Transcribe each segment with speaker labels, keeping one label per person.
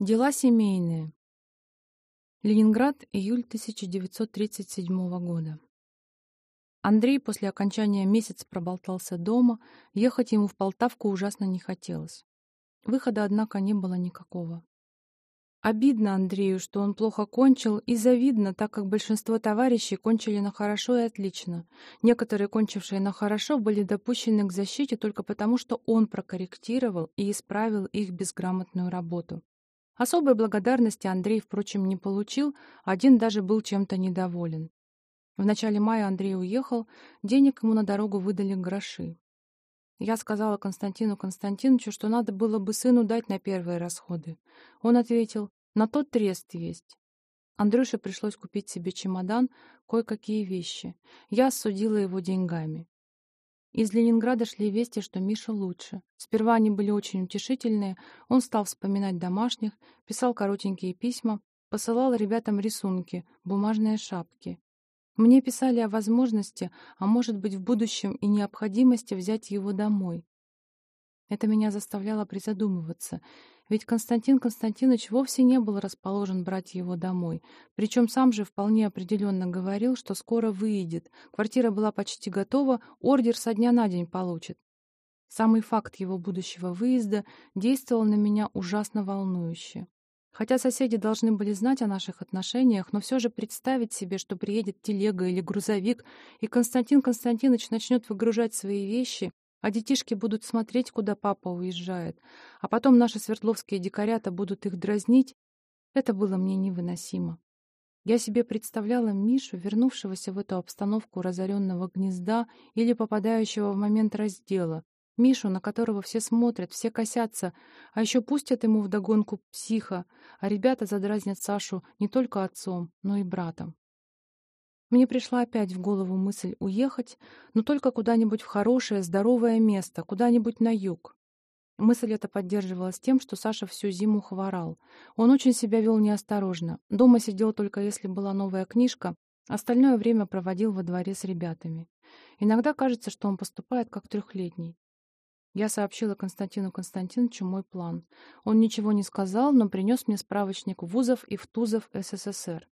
Speaker 1: Дела семейные. Ленинград, июль 1937 года. Андрей после окончания месяца проболтался дома, ехать ему в Полтавку ужасно не хотелось. Выхода, однако, не было никакого. Обидно Андрею, что он плохо кончил, и завидно, так как большинство товарищей кончили на хорошо и отлично. Некоторые, кончившие на хорошо, были допущены к защите только потому, что он прокорректировал и исправил их безграмотную работу. Особой благодарности Андрей, впрочем, не получил, один даже был чем-то недоволен. В начале мая Андрей уехал, денег ему на дорогу выдали гроши. Я сказала Константину Константиновичу, что надо было бы сыну дать на первые расходы. Он ответил, на тот трест есть. Андрюше пришлось купить себе чемодан, кое-какие вещи. Я осудила его деньгами. Из Ленинграда шли вести, что Миша лучше. Сперва они были очень утешительные, он стал вспоминать домашних, писал коротенькие письма, посылал ребятам рисунки, бумажные шапки. Мне писали о возможности, а может быть в будущем и необходимости взять его домой. Это меня заставляло призадумываться, ведь Константин Константинович вовсе не был расположен брать его домой, причем сам же вполне определенно говорил, что скоро выйдет, квартира была почти готова, ордер со дня на день получит. Самый факт его будущего выезда действовал на меня ужасно волнующе. Хотя соседи должны были знать о наших отношениях, но все же представить себе, что приедет телега или грузовик, и Константин Константинович начнет выгружать свои вещи, а детишки будут смотреть, куда папа уезжает, а потом наши свердловские дикарята будут их дразнить, это было мне невыносимо. Я себе представляла Мишу, вернувшегося в эту обстановку разоренного гнезда или попадающего в момент раздела, Мишу, на которого все смотрят, все косятся, а еще пустят ему вдогонку психа, а ребята задразнят Сашу не только отцом, но и братом. Мне пришла опять в голову мысль уехать, но только куда-нибудь в хорошее, здоровое место, куда-нибудь на юг. Мысль эта поддерживалась тем, что Саша всю зиму хворал. Он очень себя вел неосторожно. Дома сидел только если была новая книжка, остальное время проводил во дворе с ребятами. Иногда кажется, что он поступает как трехлетний. Я сообщила Константину Константиновичу мой план. Он ничего не сказал, но принес мне справочник вузов и втузов СССР.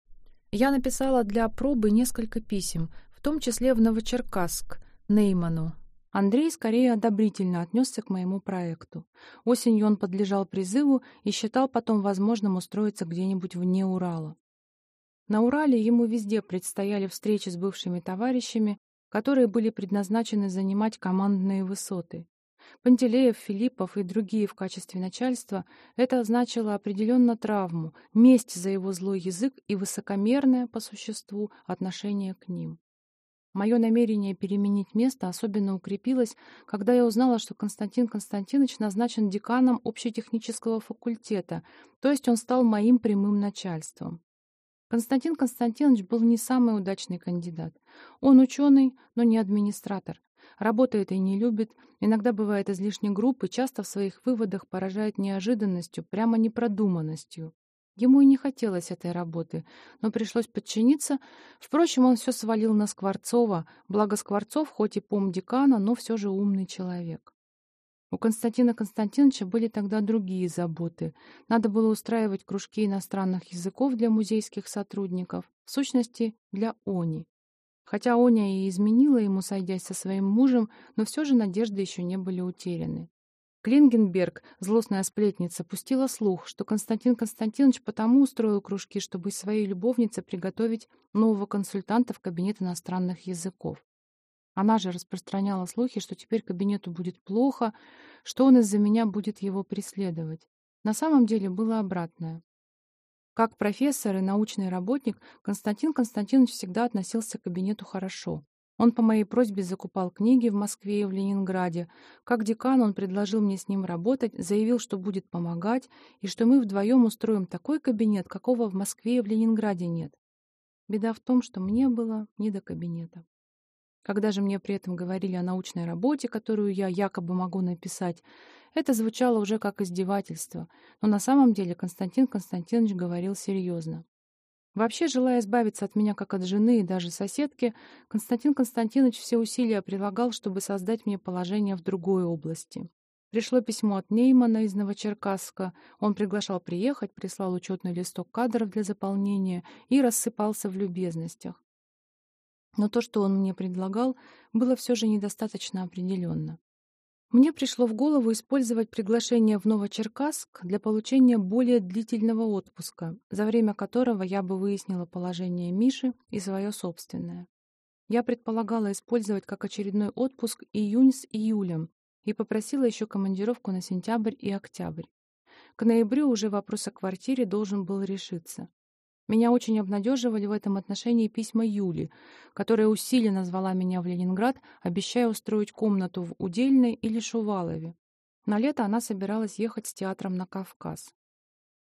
Speaker 1: Я написала для пробы несколько писем, в том числе в Новочеркасск, Нейману. Андрей скорее одобрительно отнесся к моему проекту. Осенью он подлежал призыву и считал потом возможным устроиться где-нибудь вне Урала. На Урале ему везде предстояли встречи с бывшими товарищами, которые были предназначены занимать командные высоты. Пантелеев, Филиппов и другие в качестве начальства, это означало определенно травму, месть за его злой язык и высокомерное, по существу, отношение к ним. Мое намерение переменить место особенно укрепилось, когда я узнала, что Константин Константинович назначен деканом общетехнического факультета, то есть он стал моим прямым начальством. Константин Константинович был не самый удачный кандидат. Он ученый, но не администратор. Работает и не любит, иногда бывает излишне груб и часто в своих выводах поражает неожиданностью, прямо непродуманностью. Ему и не хотелось этой работы, но пришлось подчиниться. Впрочем, он все свалил на Скворцова, благо Скворцов, хоть и помдекана, но все же умный человек. У Константина Константиновича были тогда другие заботы. Надо было устраивать кружки иностранных языков для музейских сотрудников, в сущности, для ОНИ. Хотя Оня и изменила ему, сойдясь со своим мужем, но все же надежды еще не были утеряны. Клингенберг, злостная сплетница, пустила слух, что Константин Константинович потому устроил кружки, чтобы своей любовницы приготовить нового консультанта в кабинет иностранных языков. Она же распространяла слухи, что теперь кабинету будет плохо, что он из-за меня будет его преследовать. На самом деле было обратное. Как профессор и научный работник Константин Константинович всегда относился к кабинету хорошо. Он по моей просьбе закупал книги в Москве и в Ленинграде. Как декан он предложил мне с ним работать, заявил, что будет помогать, и что мы вдвоем устроим такой кабинет, какого в Москве и в Ленинграде нет. Беда в том, что мне было не до кабинета. Когда же мне при этом говорили о научной работе, которую я якобы могу написать, это звучало уже как издевательство, но на самом деле Константин Константинович говорил серьезно. Вообще, желая избавиться от меня как от жены и даже соседки, Константин Константинович все усилия прилагал, чтобы создать мне положение в другой области. Пришло письмо от Неймана из Новочеркасска. Он приглашал приехать, прислал учетный листок кадров для заполнения и рассыпался в любезностях. Но то, что он мне предлагал, было все же недостаточно определенно. Мне пришло в голову использовать приглашение в Новочеркасск для получения более длительного отпуска, за время которого я бы выяснила положение Миши и свое собственное. Я предполагала использовать как очередной отпуск июнь с июлем и попросила еще командировку на сентябрь и октябрь. К ноябрю уже вопрос о квартире должен был решиться. Меня очень обнадеживали в этом отношении письма Юли, которая усиленно звала меня в Ленинград, обещая устроить комнату в Удельной или Шувалове. На лето она собиралась ехать с театром на Кавказ.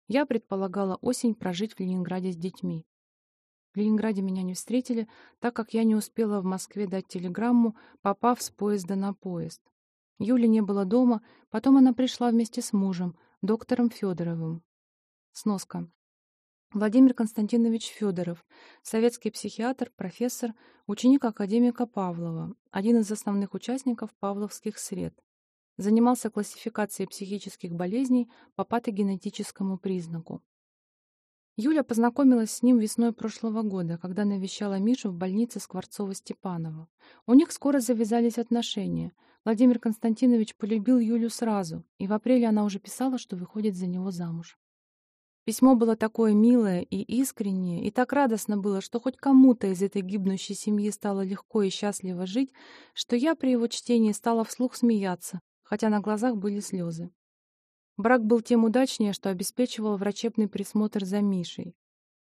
Speaker 1: Я предполагала осень прожить в Ленинграде с детьми. В Ленинграде меня не встретили, так как я не успела в Москве дать телеграмму, попав с поезда на поезд. Юли не было дома, потом она пришла вместе с мужем, доктором Федоровым. Сноска. Владимир Константинович Федоров, советский психиатр, профессор, ученик академика Павлова, один из основных участников павловских сред. Занимался классификацией психических болезней по патогенетическому признаку. Юля познакомилась с ним весной прошлого года, когда навещала Мишу в больнице Скворцова-Степанова. У них скоро завязались отношения. Владимир Константинович полюбил Юлю сразу, и в апреле она уже писала, что выходит за него замуж. Письмо было такое милое и искреннее, и так радостно было, что хоть кому-то из этой гибнущей семьи стало легко и счастливо жить, что я при его чтении стала вслух смеяться, хотя на глазах были слезы. Брак был тем удачнее, что обеспечивал врачебный присмотр за Мишей.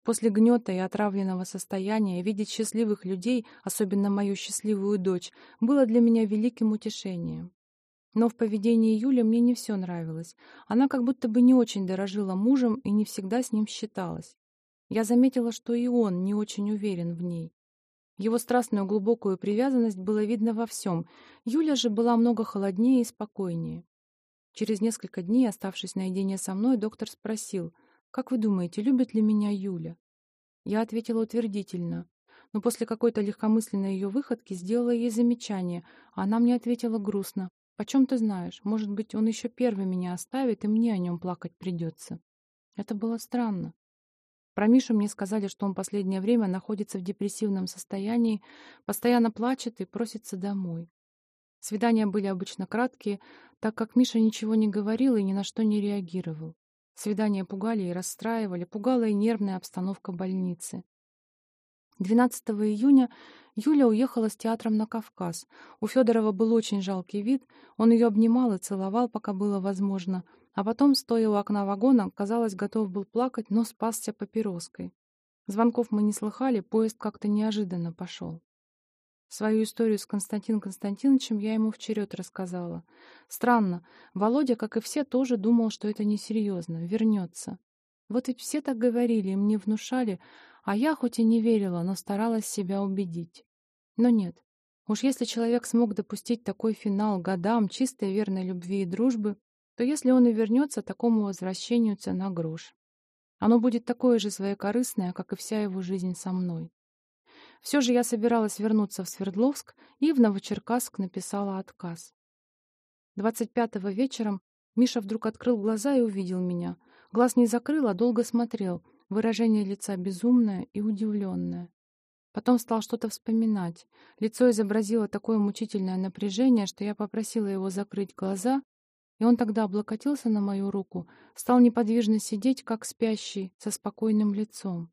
Speaker 1: После гнета и отравленного состояния видеть счастливых людей, особенно мою счастливую дочь, было для меня великим утешением. Но в поведении Юли мне не все нравилось. Она как будто бы не очень дорожила мужем и не всегда с ним считалась. Я заметила, что и он не очень уверен в ней. Его страстную глубокую привязанность было видно во всем. Юля же была много холоднее и спокойнее. Через несколько дней, оставшись наедине со мной, доктор спросил, «Как вы думаете, любит ли меня Юля?» Я ответила утвердительно, но после какой-то легкомысленной ее выходки сделала ей замечание, а она мне ответила грустно, Почем ты знаешь? Может быть, он еще первый меня оставит, и мне о нем плакать придется. Это было странно. Про Мишу мне сказали, что он последнее время находится в депрессивном состоянии, постоянно плачет и просится домой. Свидания были обычно краткие, так как Миша ничего не говорил и ни на что не реагировал. Свидания пугали и расстраивали, пугала и нервная обстановка больницы. 12 июня Юля уехала с театром на Кавказ. У Федорова был очень жалкий вид, он ее обнимал и целовал, пока было возможно, а потом, стоя у окна вагона, казалось, готов был плакать, но спасся папироской. Звонков мы не слыхали, поезд как-то неожиданно пошел. Свою историю с Константином Константиновичем я ему вчеред рассказала. Странно, Володя, как и все, тоже думал, что это несерьезно, вернется. Вот ведь все так говорили и мне внушали, а я хоть и не верила, но старалась себя убедить. Но нет. Уж если человек смог допустить такой финал годам чистой верной любви и дружбы, то если он и вернется, такому возвращению цена грош. Оно будет такое же своекорыстное, как и вся его жизнь со мной. Все же я собиралась вернуться в Свердловск и в Новочеркасск написала отказ. 25-го вечером Миша вдруг открыл глаза и увидел меня. Глаз не закрыл, а долго смотрел — Выражение лица безумное и удивленное. Потом стал что-то вспоминать. Лицо изобразило такое мучительное напряжение, что я попросила его закрыть глаза, и он тогда облокотился на мою руку, стал неподвижно сидеть, как спящий, со спокойным лицом.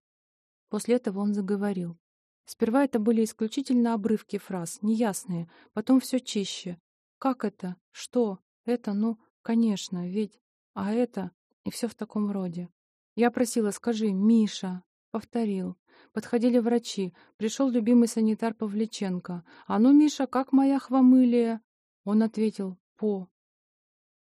Speaker 1: После этого он заговорил. Сперва это были исключительно обрывки фраз, неясные, потом все чище. «Как это? Что? Это? Ну, конечно, ведь... А это...» И все в таком роде. Я просила, скажи, Миша. Повторил. Подходили врачи. Пришел любимый санитар Павличенко. А ну, Миша, как моя хвамылия? Он ответил, по.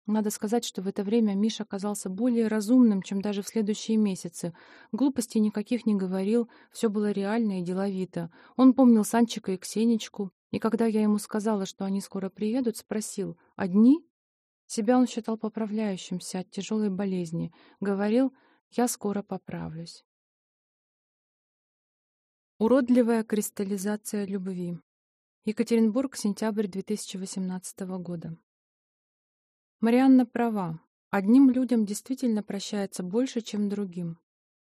Speaker 1: Надо сказать, что в это время Миша оказался более разумным, чем даже в следующие месяцы. Глупостей никаких не говорил, все было реально и деловито. Он помнил Санчика и Ксенечку, и когда я ему сказала, что они скоро приедут, спросил «Одни?». Себя он считал поправляющимся от тяжелой болезни. Говорил, я скоро поправлюсь. Уродливая кристаллизация любви. Екатеринбург, сентябрь 2018 года. Марианна права. Одним людям действительно прощается больше, чем другим.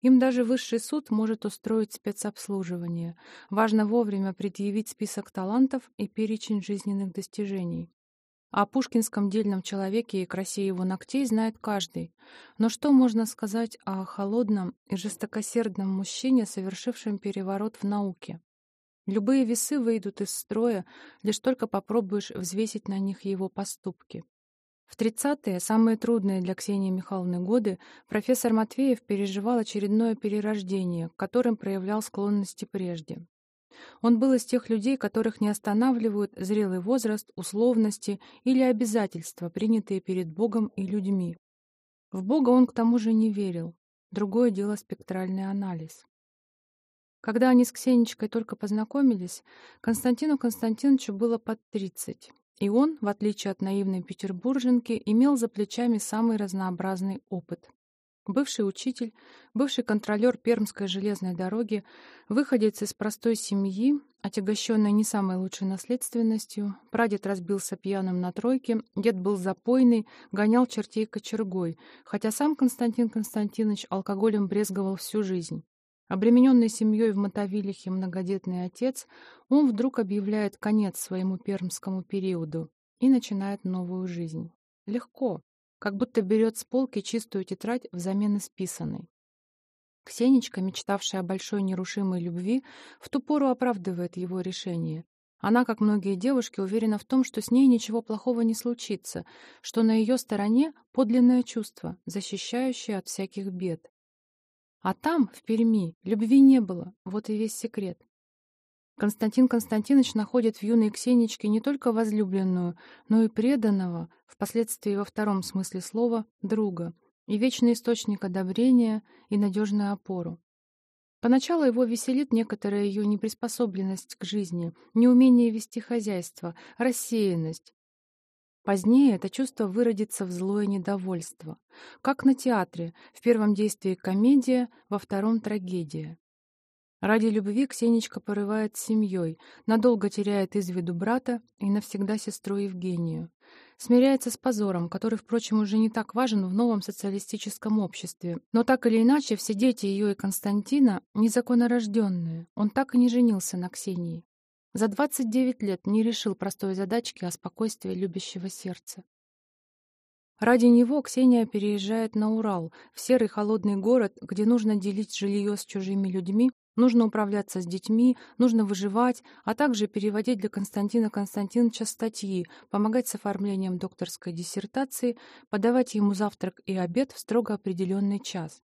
Speaker 1: Им даже высший суд может устроить спецобслуживание. Важно вовремя предъявить список талантов и перечень жизненных достижений. О пушкинском дельном человеке и красе его ногтей знает каждый. Но что можно сказать о холодном и жестокосердном мужчине, совершившем переворот в науке? Любые весы выйдут из строя, лишь только попробуешь взвесить на них его поступки. В 30-е, самые трудные для Ксении Михайловны годы, профессор Матвеев переживал очередное перерождение, к которым проявлял склонности прежде. Он был из тех людей, которых не останавливают зрелый возраст, условности или обязательства, принятые перед Богом и людьми. В Бога он к тому же не верил. Другое дело спектральный анализ. Когда они с Ксенечкой только познакомились, Константину Константиновичу было под 30, и он, в отличие от наивной петербурженки, имел за плечами самый разнообразный опыт бывший учитель, бывший контролер Пермской железной дороги, выходец из простой семьи, отягощенной не самой лучшей наследственностью, прадед разбился пьяным на тройке, дед был запойный, гонял чертей кочергой, хотя сам Константин Константинович алкоголем брезговал всю жизнь. Обремененный семьей в Мотовилихе многодетный отец, он вдруг объявляет конец своему пермскому периоду и начинает новую жизнь. Легко, как будто берет с полки чистую тетрадь взамен исписанной. Ксенечка, мечтавшая о большой нерушимой любви, в ту пору оправдывает его решение. Она, как многие девушки, уверена в том, что с ней ничего плохого не случится, что на ее стороне подлинное чувство, защищающее от всяких бед. А там, в Перми, любви не было, вот и весь секрет. Константин Константинович находит в юной Ксенечке не только возлюбленную, но и преданного, впоследствии во втором смысле слова, друга, и вечный источник одобрения и надежную опору. Поначалу его веселит некоторая ее неприспособленность к жизни, неумение вести хозяйство, рассеянность. Позднее это чувство выродится в злое недовольство. Как на театре, в первом действии комедия, во втором трагедия. Ради любви Ксенечка порывает с семьей, надолго теряет из виду брата и навсегда сестру Евгению. Смиряется с позором, который, впрочем, уже не так важен в новом социалистическом обществе. Но так или иначе, все дети ее и Константина незаконнорожденные. Он так и не женился на Ксении. За 29 лет не решил простой задачки о спокойствии любящего сердца. Ради него Ксения переезжает на Урал, в серый холодный город, где нужно делить жилье с чужими людьми Нужно управляться с детьми, нужно выживать, а также переводить для Константина Константиновича статьи, помогать с оформлением докторской диссертации, подавать ему завтрак и обед в строго определенный час.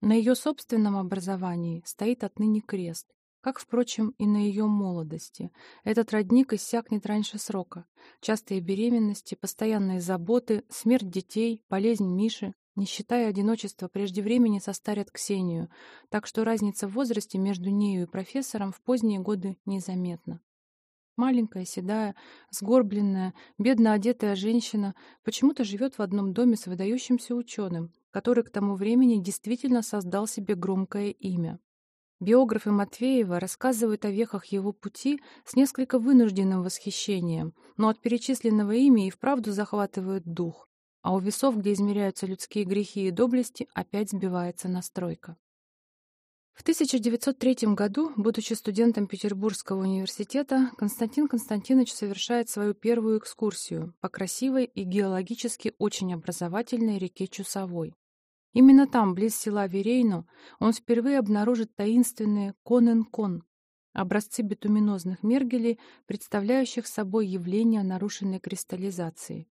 Speaker 1: На ее собственном образовании стоит отныне крест, как, впрочем, и на ее молодости. Этот родник иссякнет раньше срока. Частые беременности, постоянные заботы, смерть детей, болезнь Миши, не считая одиночества, прежде времени состарят Ксению, так что разница в возрасте между нею и профессором в поздние годы незаметна. Маленькая, седая, сгорбленная, бедно одетая женщина почему-то живет в одном доме с выдающимся ученым, который к тому времени действительно создал себе громкое имя. Биографы Матвеева рассказывают о вехах его пути с несколько вынужденным восхищением, но от перечисленного ими и вправду захватывают дух а у весов, где измеряются людские грехи и доблести, опять сбивается настройка. В 1903 году, будучи студентом Петербургского университета, Константин Константинович совершает свою первую экскурсию по красивой и геологически очень образовательной реке Чусовой. Именно там, близ села Верейно, он впервые обнаружит таинственные конен-кон, образцы битуминозных мергелей, представляющих собой явление нарушенной кристаллизации.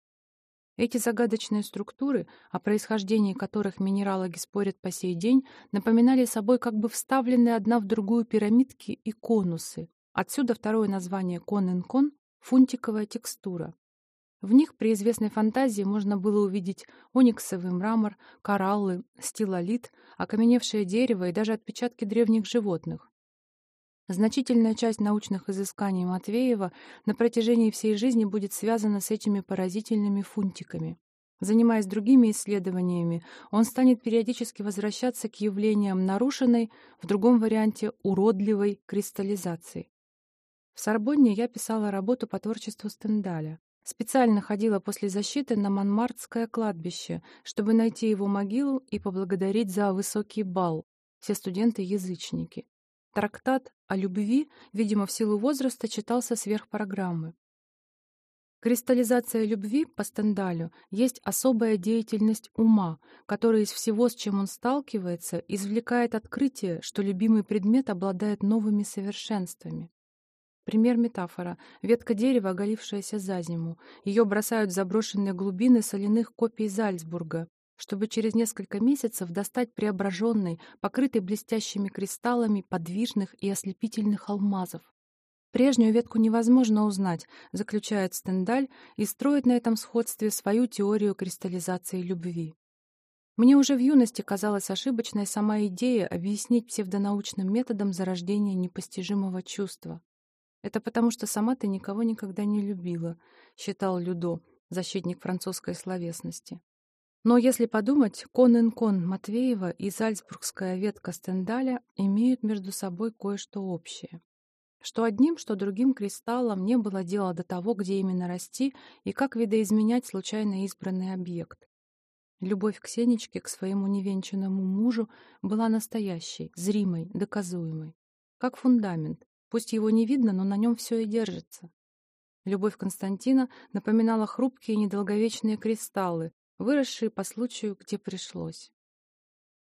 Speaker 1: Эти загадочные структуры, о происхождении которых минералоги спорят по сей день, напоминали собой как бы вставленные одна в другую пирамидки и конусы. Отсюда второе название кон-ин-кон — фунтиковая текстура. В них при известной фантазии можно было увидеть ониксовый мрамор, кораллы, стилолит, окаменевшее дерево и даже отпечатки древних животных. Значительная часть научных изысканий Матвеева на протяжении всей жизни будет связана с этими поразительными фунтиками. Занимаясь другими исследованиями, он станет периодически возвращаться к явлениям нарушенной, в другом варианте уродливой кристаллизации. В Сорбонне я писала работу по творчеству Стендаля. Специально ходила после защиты на Монмартское кладбище, чтобы найти его могилу и поблагодарить за высокий бал. Все студенты-язычники. Трактат о любви, видимо, в силу возраста, читался сверх программы. Кристаллизация любви по Стендалю есть особая деятельность ума, которая из всего, с чем он сталкивается, извлекает открытие, что любимый предмет обладает новыми совершенствами. Пример метафора. Ветка дерева, оголившаяся за зиму. Ее бросают в заброшенные глубины соляных копий Зальцбурга, чтобы через несколько месяцев достать преображенный, покрытый блестящими кристаллами подвижных и ослепительных алмазов. Прежнюю ветку невозможно узнать, заключает Стендаль и строит на этом сходстве свою теорию кристаллизации любви. Мне уже в юности казалась ошибочной сама идея объяснить псевдонаучным методом зарождение непостижимого чувства. Это потому, что сама ты никого никогда не любила, считал Людо, защитник французской словесности. Но если подумать, Конен-Кон Матвеева и Зальцбургская ветка Стендаля имеют между собой кое-что общее. Что одним, что другим кристаллам не было дела до того, где именно расти и как видоизменять случайно избранный объект. Любовь Ксенечки к своему невенчанному мужу была настоящей, зримой, доказуемой. Как фундамент, Пусть его не видно, но на нем все и держится. Любовь Константина напоминала хрупкие недолговечные кристаллы, выросшие по случаю, где пришлось.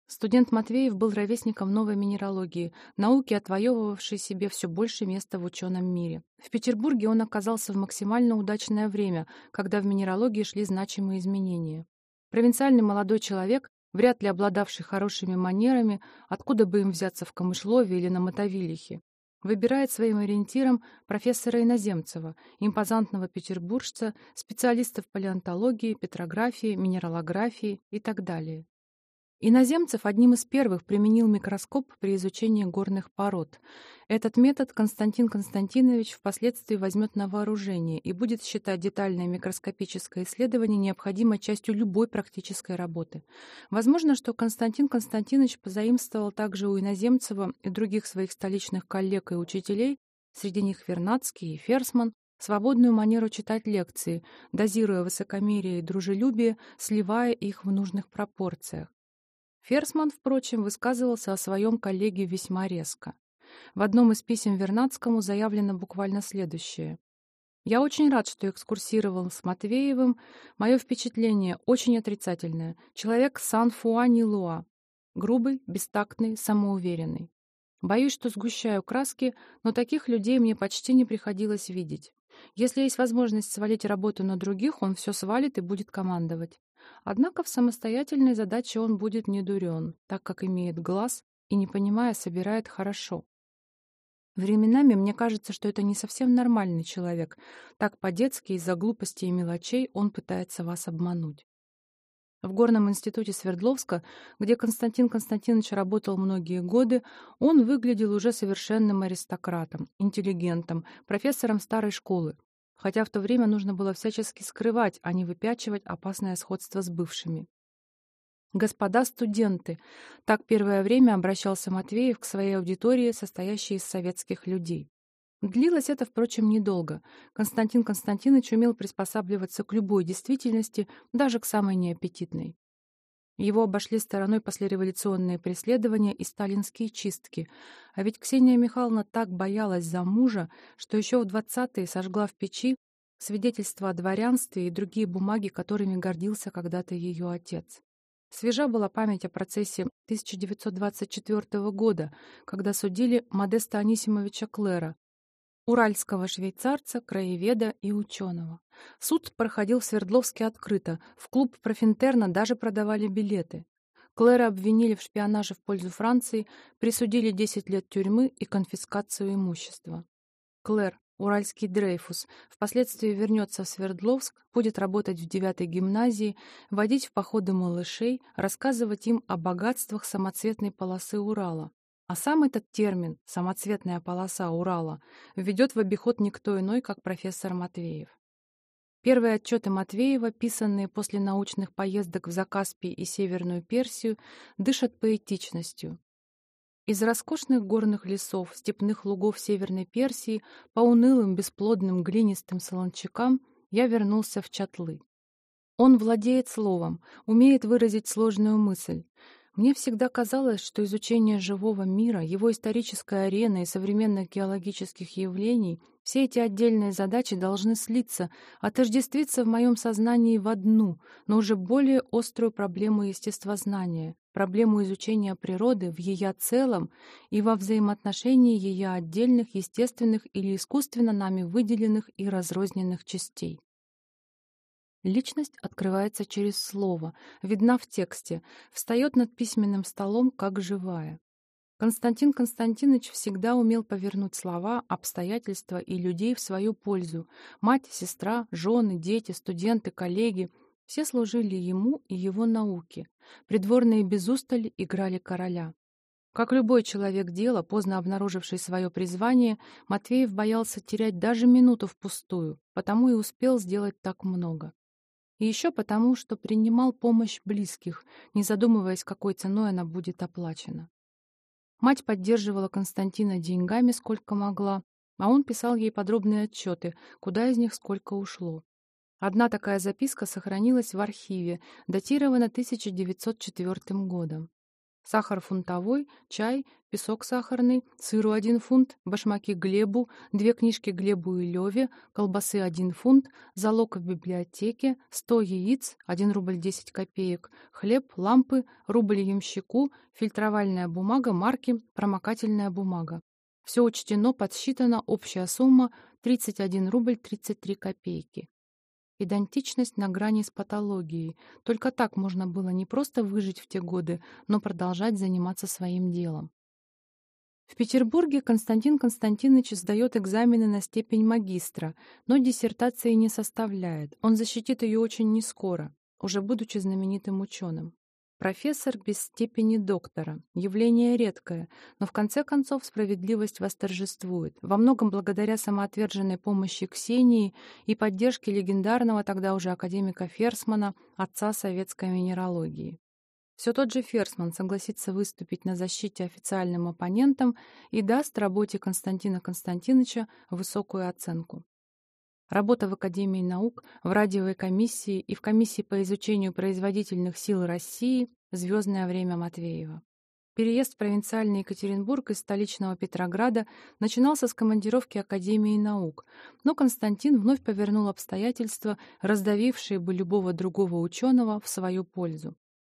Speaker 1: Студент Матвеев был ровесником новой минералогии, науки, отвоевывавшей себе все больше места в ученом мире. В Петербурге он оказался в максимально удачное время, когда в минералогии шли значимые изменения. Провинциальный молодой человек, вряд ли обладавший хорошими манерами, откуда бы им взяться в Камышлове или на Мотовилихе, Выбирает своим ориентиром профессора Иноземцева, импозантного петербуржца, специалиста в палеонтологии, петрографии, минералографии и так далее. Иноземцев одним из первых применил микроскоп при изучении горных пород. Этот метод Константин Константинович впоследствии возьмет на вооружение и будет считать детальное микроскопическое исследование необходимой частью любой практической работы. Возможно, что Константин Константинович позаимствовал также у Иноземцева и других своих столичных коллег и учителей, среди них Вернадский и Ферсман, свободную манеру читать лекции, дозируя высокомерие и дружелюбие, сливая их в нужных пропорциях. Ферсман, впрочем, высказывался о своем коллеге весьма резко. В одном из писем Вернадскому заявлено буквально следующее. «Я очень рад, что экскурсировал с Матвеевым. Мое впечатление очень отрицательное. Человек сан-фуани-луа. Грубый, бестактный, самоуверенный. Боюсь, что сгущаю краски, но таких людей мне почти не приходилось видеть. Если есть возможность свалить работу на других, он все свалит и будет командовать. Однако в самостоятельной задаче он будет не дурен, так как имеет глаз и, не понимая, собирает хорошо. Временами мне кажется, что это не совсем нормальный человек. Так по-детски из-за глупости и мелочей он пытается вас обмануть. В Горном институте Свердловска, где Константин Константинович работал многие годы, он выглядел уже совершенным аристократом, интеллигентом, профессором старой школы, хотя в то время нужно было всячески скрывать, а не выпячивать опасное сходство с бывшими. «Господа студенты!» — так первое время обращался Матвеев к своей аудитории, состоящей из советских людей. Длилось это, впрочем, недолго. Константин Константинович умел приспосабливаться к любой действительности, даже к самой неаппетитной. Его обошли стороной послереволюционные преследования и сталинские чистки. А ведь Ксения Михайловна так боялась за мужа, что еще в 20-е сожгла в печи свидетельства о дворянстве и другие бумаги, которыми гордился когда-то ее отец. Свежа была память о процессе 1924 года, когда судили Модеста Анисимовича Клера, уральского швейцарца, краеведа и ученого. Суд проходил в Свердловске открыто, в клуб Профинтерна даже продавали билеты. Клэра обвинили в шпионаже в пользу Франции, присудили 10 лет тюрьмы и конфискацию имущества. Клэр, уральский Дрейфус, впоследствии вернется в Свердловск, будет работать в девятой гимназии, водить в походы малышей, рассказывать им о богатствах самоцветной полосы Урала. А сам этот термин «самоцветная полоса Урала» введет в обиход никто иной, как профессор Матвеев. Первые отчеты Матвеева, писанные после научных поездок в Закаспий и Северную Персию, дышат поэтичностью. Из роскошных горных лесов, степных лугов Северной Персии по унылым, бесплодным, глинистым солончакам я вернулся в Чатлы. Он владеет словом, умеет выразить сложную мысль. Мне всегда казалось, что изучение живого мира, его исторической арены и современных геологических явлений, все эти отдельные задачи должны слиться, отождествиться в моем сознании в одну, но уже более острую проблему естествознания, проблему изучения природы в ее целом и во взаимоотношении ее отдельных естественных или искусственно нами выделенных и разрозненных частей. Личность открывается через слово, видна в тексте, встает над письменным столом, как живая. Константин Константинович всегда умел повернуть слова, обстоятельства и людей в свою пользу. Мать, сестра, жены, дети, студенты, коллеги — все служили ему и его науке. Придворные без устали играли короля. Как любой человек дела, поздно обнаруживший свое призвание, Матвеев боялся терять даже минуту впустую, потому и успел сделать так много. И еще потому, что принимал помощь близких, не задумываясь, какой ценой она будет оплачена. Мать поддерживала Константина деньгами, сколько могла, а он писал ей подробные отчеты, куда из них сколько ушло. Одна такая записка сохранилась в архиве, датирована 1904 годом. Сахар фунтовой, чай, песок сахарный, сыру один фунт, башмаки Глебу, две книжки Глебу и Леве, колбасы один фунт, залог в библиотеке, сто яиц, один рубль десять копеек, хлеб, лампы, рубль ямщику, фильтровальная бумага марки, промокательная бумага. Все учтено, подсчитано, общая сумма 31 рубль 33 копейки. Идентичность на грани с патологией. Только так можно было не просто выжить в те годы, но продолжать заниматься своим делом. В Петербурге Константин Константинович сдает экзамены на степень магистра, но диссертации не составляет. Он защитит ее очень нескоро, уже будучи знаменитым ученым. Профессор без степени доктора. Явление редкое, но в конце концов справедливость восторжествует. Во многом благодаря самоотверженной помощи Ксении и поддержке легендарного тогда уже академика Ферсмана, отца советской минералогии. Все тот же Ферсман согласится выступить на защите официальным оппонентам и даст работе Константина Константиновича высокую оценку. Работа в Академии наук, в радиовой комиссии и в комиссии по изучению производительных сил России «Звездное время Матвеева». Переезд в провинциальный Екатеринбург из столичного Петрограда начинался с командировки Академии наук, но Константин вновь повернул обстоятельства, раздавившие бы любого другого ученого в свою пользу.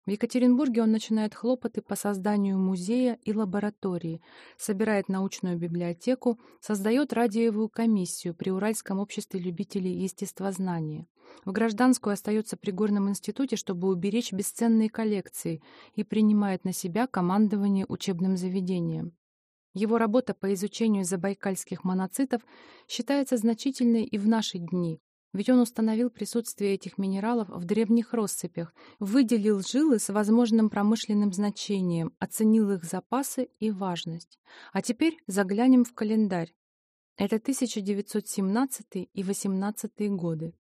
Speaker 1: В Екатеринбурге он начинает хлопоты по созданию музея и лаборатории, собирает научную библиотеку, создает радиовую комиссию при Уральском обществе любителей естествознания. В гражданскую остается при Горном институте, чтобы уберечь бесценные коллекции и принимает на себя командование учебным заведением. Его работа по изучению забайкальских моноцитов считается значительной и в наши дни. Ведь он установил присутствие этих минералов в древних россыпях, выделил жилы с возможным промышленным значением, оценил их запасы и важность. А теперь заглянем в календарь. Это 1917 и 18 годы.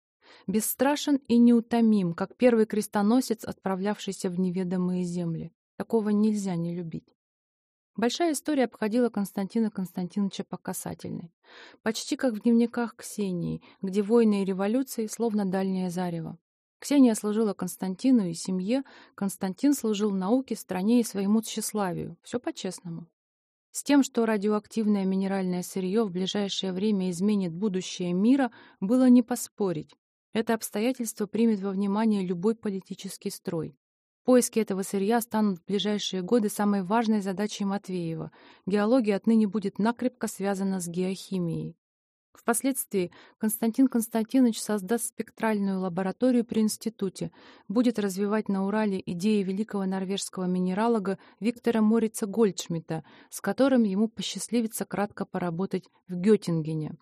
Speaker 1: Бесстрашен и неутомим, как первый крестоносец, отправлявшийся в неведомые земли. Такого нельзя не любить. Большая история обходила Константина Константиновича по касательной. Почти как в дневниках Ксении, где войны и революции словно дальнее зарево. Ксения служила Константину и семье, Константин служил науке, стране и своему тщеславию. Все по-честному. С тем, что радиоактивное минеральное сырье в ближайшее время изменит будущее мира, было не поспорить. Это обстоятельство примет во внимание любой политический строй. Поиски этого сырья станут в ближайшие годы самой важной задачей Матвеева. Геология отныне будет накрепко связана с геохимией. Впоследствии Константин Константинович создаст спектральную лабораторию при институте, будет развивать на Урале идеи великого норвежского минералога Виктора Морица Гольдшмидта, с которым ему посчастливится кратко поработать в Геттингене.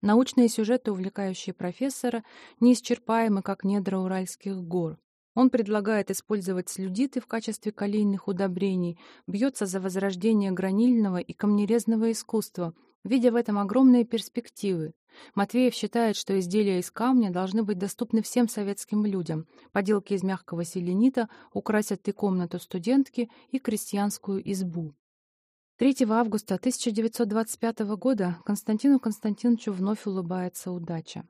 Speaker 1: Научные сюжеты, увлекающие профессора, неисчерпаемы, как недра Уральских гор. Он предлагает использовать слюдиты в качестве калийных удобрений, бьется за возрождение гранильного и камнерезного искусства, видя в этом огромные перспективы. Матвеев считает, что изделия из камня должны быть доступны всем советским людям. Поделки из мягкого селенита украсят и комнату студентки, и крестьянскую избу. 3 августа 1925 года Константину Константиновичу вновь улыбается удача.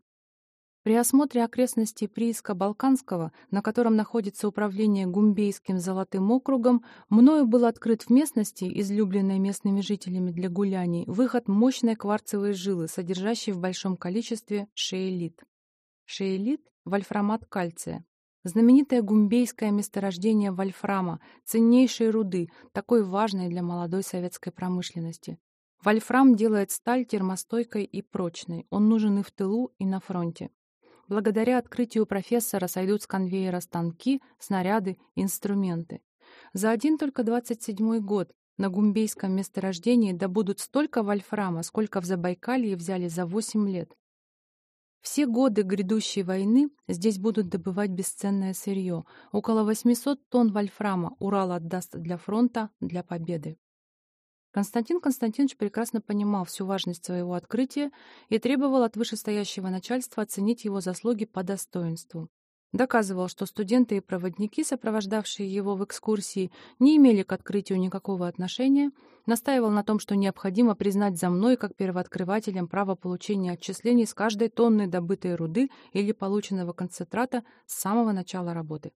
Speaker 1: При осмотре окрестностей прииска Балканского, на котором находится управление Гумбейским золотым округом, мною был открыт в местности, излюбленной местными жителями для гуляний, выход мощной кварцевой жилы, содержащей в большом количестве шейлит. Шейлит – вольфрамат кальция. Знаменитое гумбейское месторождение вольфрама, ценнейшей руды, такой важной для молодой советской промышленности. Вольфрам делает сталь термостойкой и прочной. Он нужен и в тылу, и на фронте. Благодаря открытию профессора сойдут с конвейера станки, снаряды, инструменты. За один только 27 год на гумбейском месторождении добудут столько вольфрама, сколько в Забайкалье взяли за 8 лет. Все годы грядущей войны здесь будут добывать бесценное сырье. Около 800 тонн вольфрама Урал отдаст для фронта, для победы. Константин Константинович прекрасно понимал всю важность своего открытия и требовал от вышестоящего начальства оценить его заслуги по достоинству. Доказывал, что студенты и проводники, сопровождавшие его в экскурсии, не имели к открытию никакого отношения, настаивал на том, что необходимо признать за мной, как первооткрывателем, право получения отчислений с каждой тонны добытой руды или полученного концентрата с самого начала работы.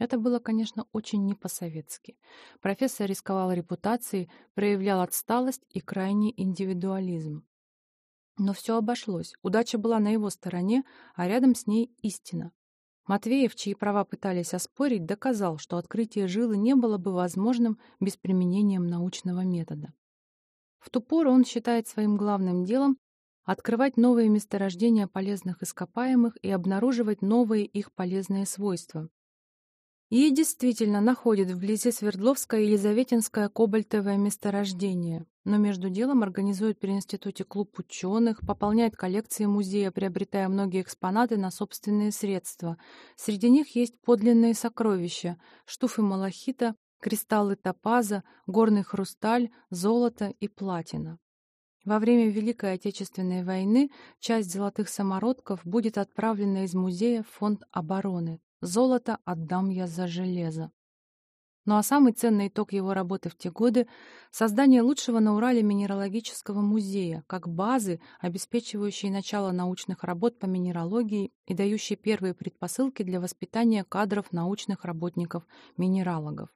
Speaker 1: Это было, конечно, очень не по-советски. Профессор рисковал репутацией, проявлял отсталость и крайний индивидуализм. Но все обошлось. Удача была на его стороне, а рядом с ней истина. Матвеев, чьи права пытались оспорить, доказал, что открытие жилы не было бы возможным без применения научного метода. В ту пору он считает своим главным делом открывать новые месторождения полезных ископаемых и обнаруживать новые их полезные свойства, и действительно находит вблизи Свердловское Елизаветинское кобальтовое месторождение, но между делом организует при институте клуб ученых, пополняет коллекции музея, приобретая многие экспонаты на собственные средства. Среди них есть подлинные сокровища, штуфы малахита, кристаллы топаза, горный хрусталь, золото и платина. Во время Великой Отечественной войны часть золотых самородков будет отправлена из музея в фонд обороны. Золото отдам я за железо. Ну а самый ценный итог его работы в те годы — создание лучшего на Урале минералогического музея, как базы, обеспечивающей начало научных работ по минералогии и дающей первые предпосылки для воспитания кадров научных работников-минералогов.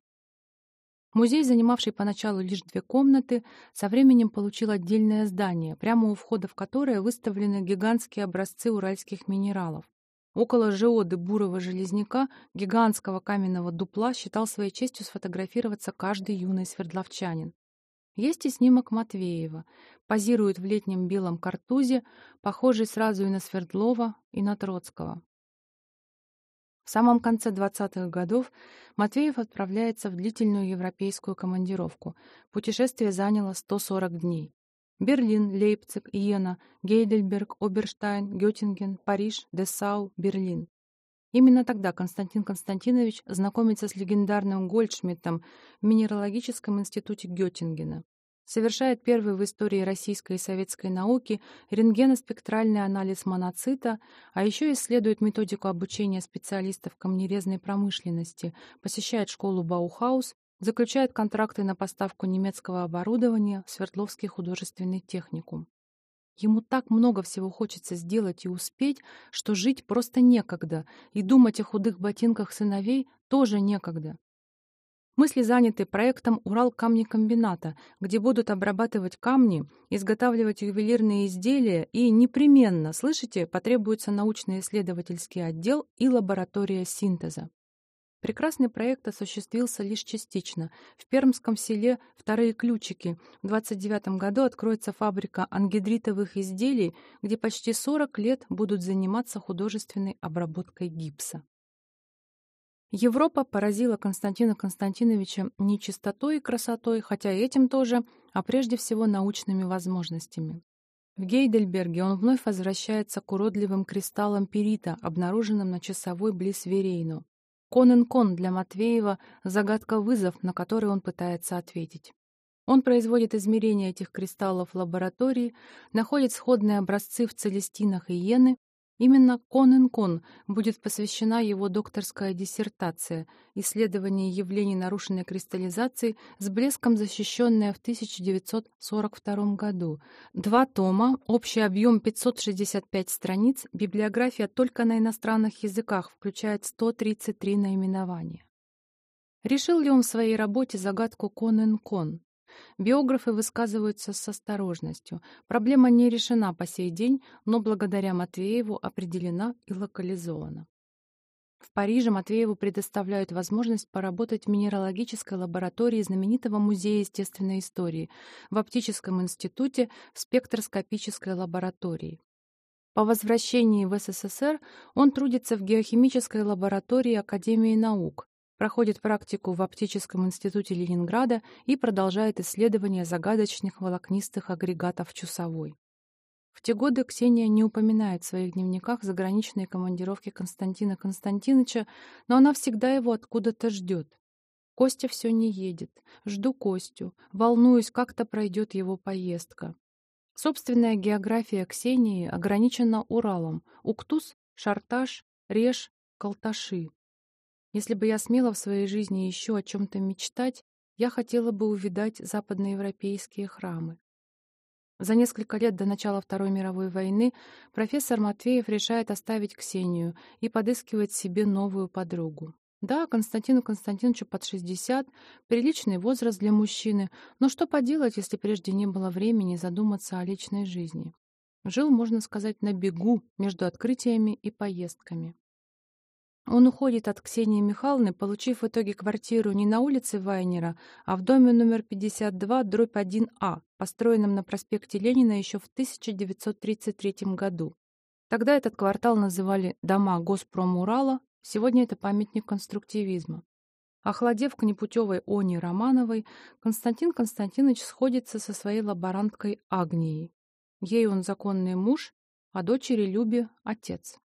Speaker 1: Музей, занимавший поначалу лишь две комнаты, со временем получил отдельное здание, прямо у входа в которое выставлены гигантские образцы уральских минералов. Около жеоды бурого железняка, гигантского каменного дупла, считал своей честью сфотографироваться каждый юный свердловчанин. Есть и снимок Матвеева. Позирует в летнем белом картузе, похожий сразу и на Свердлова, и на Троцкого. В самом конце 20-х годов Матвеев отправляется в длительную европейскую командировку. Путешествие заняло 140 дней. Берлин, Лейпциг, Иена, Гейдельберг, Оберштайн, Геттинген, Париж, Дессау, Берлин. Именно тогда Константин Константинович знакомится с легендарным Гольдшмидтом в Минералогическом институте Геттингена. Совершает первый в истории российской и советской науки рентгеноспектральный анализ моноцита, а еще исследует методику обучения специалистов камнерезной промышленности, посещает школу Баухаус заключает контракты на поставку немецкого оборудования в Свердловский художественный техникум. Ему так много всего хочется сделать и успеть, что жить просто некогда, и думать о худых ботинках сыновей тоже некогда. Мысли заняты проектом Урал камнекомбината, где будут обрабатывать камни, изготавливать ювелирные изделия и непременно, слышите, потребуется научно-исследовательский отдел и лаборатория синтеза. Прекрасный проект осуществился лишь частично. В Пермском селе «Вторые ключики» в 29 году откроется фабрика ангидритовых изделий, где почти 40 лет будут заниматься художественной обработкой гипса. Европа поразила Константина Константиновича не чистотой и красотой, хотя и этим тоже, а прежде всего научными возможностями. В Гейдельберге он вновь возвращается к уродливым кристаллам перита, обнаруженным на часовой близ Верейну. Конен-кон для Матвеева — загадка-вызов, на который он пытается ответить. Он производит измерения этих кристаллов в лаборатории, находит сходные образцы в целестинах и иены, Именно Конен-Кон будет посвящена его докторская диссертация «Исследование явлений нарушенной кристаллизации с блеском защищенная в 1942 году». Два тома, общий объем 565 страниц, библиография только на иностранных языках, включает 133 наименования. Решил ли он в своей работе загадку Конен-Кон? Биографы высказываются с осторожностью. Проблема не решена по сей день, но благодаря Матвееву определена и локализована. В Париже Матвееву предоставляют возможность поработать в минералогической лаборатории знаменитого Музея естественной истории, в Оптическом институте, в спектроскопической лаборатории. По возвращении в СССР он трудится в геохимической лаборатории Академии наук, проходит практику в Оптическом институте Ленинграда и продолжает исследования загадочных волокнистых агрегатов часовой. В те годы Ксения не упоминает в своих дневниках заграничные командировки Константина Константиновича, но она всегда его откуда-то ждет. Костя все не едет. Жду Костю. Волнуюсь, как-то пройдет его поездка. Собственная география Ксении ограничена Уралом. Уктус, Шарташ, Реж, Калташи. Если бы я смела в своей жизни еще о чем-то мечтать, я хотела бы увидать западноевропейские храмы. За несколько лет до начала Второй мировой войны профессор Матвеев решает оставить Ксению и подыскивает себе новую подругу. Да, Константину Константиновичу под 60, приличный возраст для мужчины, но что поделать, если прежде не было времени задуматься о личной жизни? Жил, можно сказать, на бегу между открытиями и поездками. Он уходит от Ксении Михайловны, получив в итоге квартиру не на улице Вайнера, а в доме номер 52, дробь 1А, построенном на проспекте Ленина еще в 1933 году. Тогда этот квартал называли «Дома Госпромурала», сегодня это памятник конструктивизма. Охладев к непутевой Оне Романовой, Константин Константинович сходится со своей лаборанткой Агнией. Ей он законный муж, а дочери Любе — отец.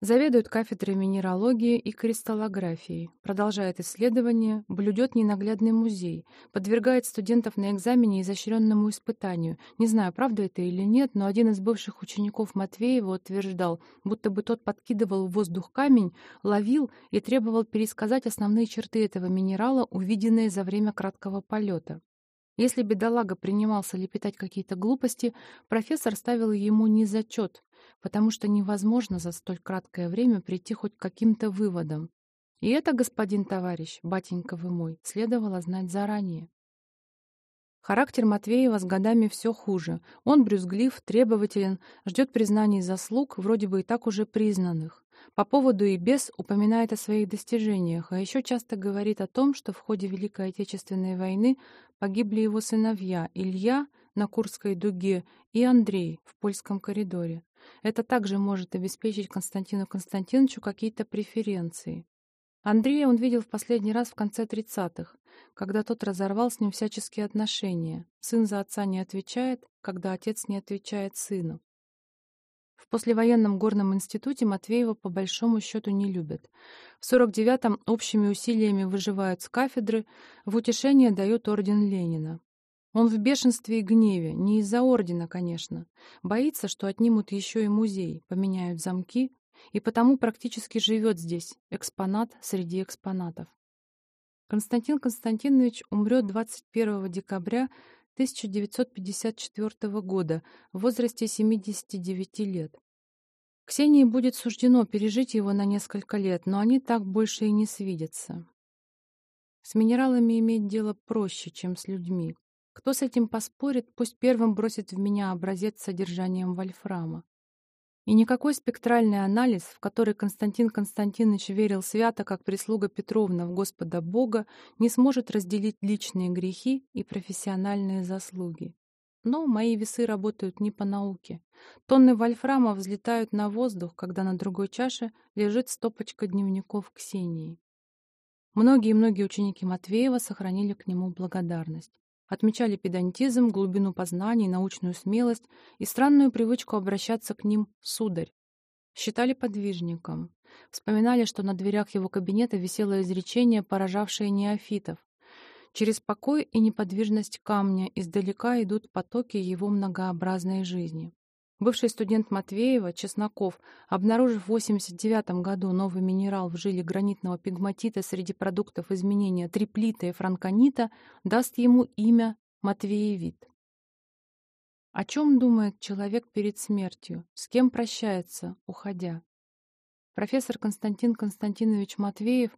Speaker 1: Заведует кафедрой минералогии и кристаллографии, продолжает исследования, блюдет ненаглядный музей, подвергает студентов на экзамене изощренному испытанию. Не знаю, правда это или нет, но один из бывших учеников Матвеева утверждал, будто бы тот подкидывал в воздух камень, ловил и требовал пересказать основные черты этого минерала, увиденные за время краткого полета. Если бедолага принимался лепетать какие-то глупости, профессор ставил ему не зачет, потому что невозможно за столь краткое время прийти хоть к каким-то выводам. И это, господин товарищ, батенька вы мой, следовало знать заранее. Характер Матвеева с годами все хуже. Он брюзглив, требователен, ждет признаний заслуг, вроде бы и так уже признанных. По поводу и без упоминает о своих достижениях, а еще часто говорит о том, что в ходе Великой Отечественной войны погибли его сыновья Илья на Курской дуге и Андрей в польском коридоре. Это также может обеспечить Константину Константиновичу какие-то преференции. Андрея он видел в последний раз в конце 30-х, когда тот разорвал с ним всяческие отношения. Сын за отца не отвечает, когда отец не отвечает сыну. В послевоенном горном институте Матвеева по большому счету не любят. В 49-м общими усилиями выживают с кафедры, в утешение дают орден Ленина. Он в бешенстве и гневе, не из-за ордена, конечно. Боится, что отнимут еще и музей, поменяют замки, и потому практически живет здесь, экспонат среди экспонатов. Константин Константинович умрет 21 декабря 1954 года в возрасте 79 лет. Ксении будет суждено пережить его на несколько лет, но они так больше и не свидятся. С минералами иметь дело проще, чем с людьми. Кто с этим поспорит, пусть первым бросит в меня образец с содержанием вольфрама. И никакой спектральный анализ, в который Константин Константинович верил свято, как прислуга Петровна в Господа Бога, не сможет разделить личные грехи и профессиональные заслуги. Но мои весы работают не по науке. Тонны вольфрама взлетают на воздух, когда на другой чаше лежит стопочка дневников Ксении. Многие-многие ученики Матвеева сохранили к нему благодарность. Отмечали педантизм, глубину познаний, научную смелость и странную привычку обращаться к ним «сударь». Считали подвижником. Вспоминали, что на дверях его кабинета висело изречение, поражавшее неофитов. Через покой и неподвижность камня издалека идут потоки его многообразной жизни. Бывший студент Матвеева, Чесноков, обнаружив в 1989 году новый минерал в жиле гранитного пигматита среди продуктов изменения триплита и франконита, даст ему имя Матвеевит. О чем думает человек перед смертью? С кем прощается, уходя? Профессор Константин Константинович Матвеев,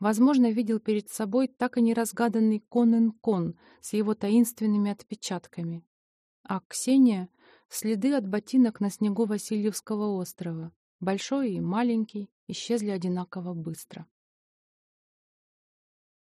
Speaker 1: возможно, видел перед собой так и неразгаданный Конен-Кон с его таинственными отпечатками. А Ксения — следы от ботинок на снегу Васильевского острова. Большой и маленький исчезли одинаково быстро.